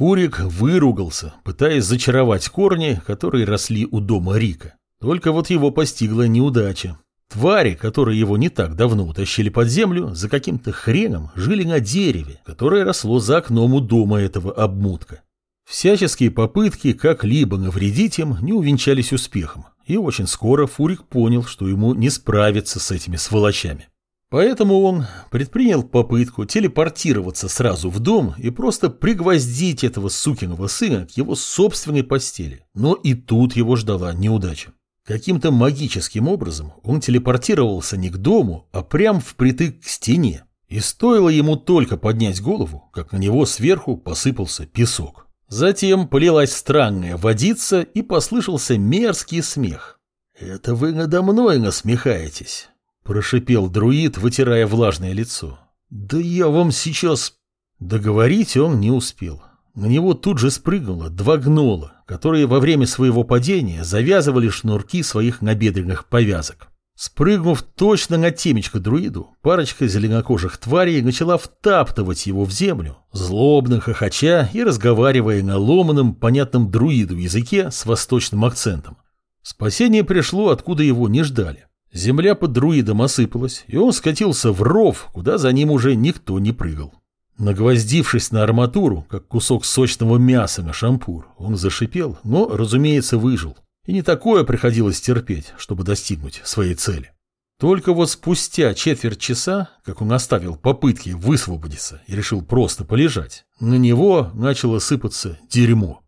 Фурик выругался, пытаясь зачаровать корни, которые росли у дома Рика. Только вот его постигла неудача. Твари, которые его не так давно утащили под землю, за каким-то хреном жили на дереве, которое росло за окном у дома этого обмутка. Всяческие попытки как-либо навредить им не увенчались успехом, и очень скоро Фурик понял, что ему не справиться с этими сволочами. Поэтому он предпринял попытку телепортироваться сразу в дом и просто пригвоздить этого сукиного сына к его собственной постели. Но и тут его ждала неудача. Каким-то магическим образом он телепортировался не к дому, а прям впритык к стене. И стоило ему только поднять голову, как на него сверху посыпался песок. Затем полилась странная водица и послышался мерзкий смех. «Это вы надо мной насмехаетесь», – прошипел друид, вытирая влажное лицо. «Да я вам сейчас...» Договорить он не успел. На него тут же спрыгнуло два гнола, которые во время своего падения завязывали шнурки своих набедренных повязок. Спрыгнув точно на темечко друиду, парочка зеленокожих тварей начала втаптывать его в землю, злобно хохоча и разговаривая на ломаном, понятном друиду языке с восточным акцентом. Спасение пришло, откуда его не ждали. Земля под друидом осыпалась, и он скатился в ров, куда за ним уже никто не прыгал. Нагвоздившись на арматуру, как кусок сочного мяса на шампур, он зашипел, но, разумеется, выжил. И не такое приходилось терпеть, чтобы достигнуть своей цели. Только вот спустя четверть часа, как он оставил попытки высвободиться и решил просто полежать, на него начало сыпаться дерьмо.